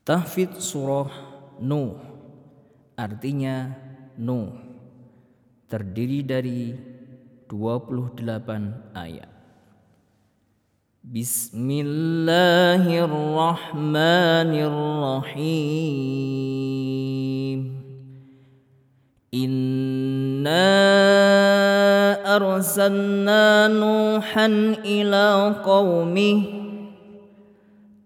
Tahfidz surah Nuh artinya Nuh terdiri dari 28 ayat. Bismillahirrahmanirrahim. Inna arsalna Nuhan ila qaumihi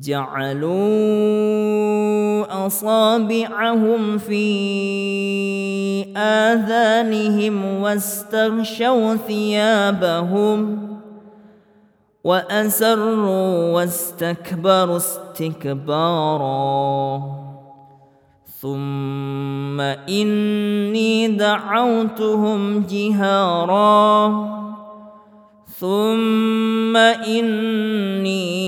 جعلوا أصابعهم في آذانهم واستغشوا ثيابهم وأسروا واستكبروا استكبارا. ثم إني دعوتهم جهارا. ثم إني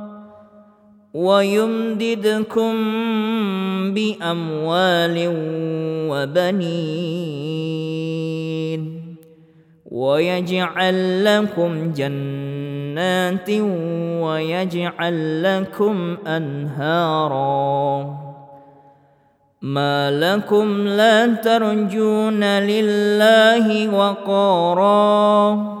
ويمددكم بأموال وبنين ويجعل لكم جنات ويجعل لكم أنهارا ما لكم لا ترجون لله وقارا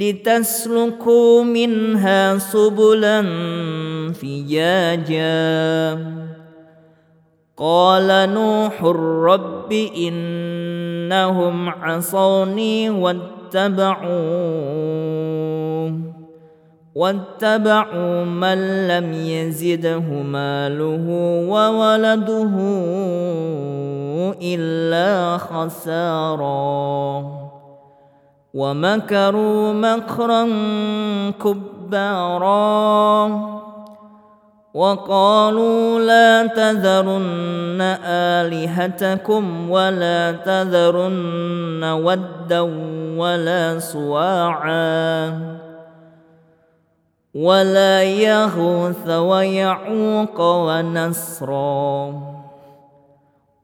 لتسلكوا منها سبلا فجاجا. قال نوح رب إنهم عصوني واتبعوا واتبعوا من لم يزده ماله وولده إلا خسارا. ومكروا مكرا كبارا. وقالوا لا تذرن آلهتكم ولا تذرن ودا ولا سواعا. ولا يغوث ويعوق ونسرا.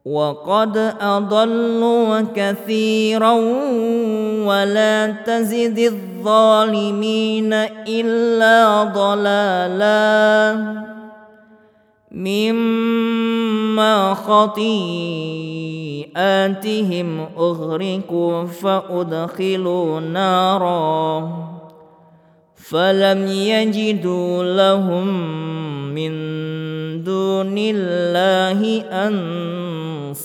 وقد أضلوا كثيرا ولا تزد الظالمين إلا ضلالا مما خطيئاتهم أغرقوا فأدخلوا نارا فلم يجدوا لهم من دون الله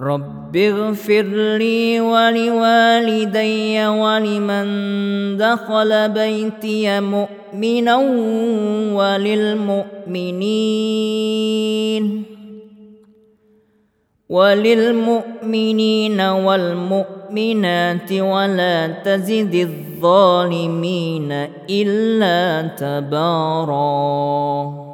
رب اغفر لي ولوالدي ولمن دخل بيتي مؤمنا وللمؤمنين وللمؤمنين والمؤمنات ولا تزد الظالمين إلا تباراً.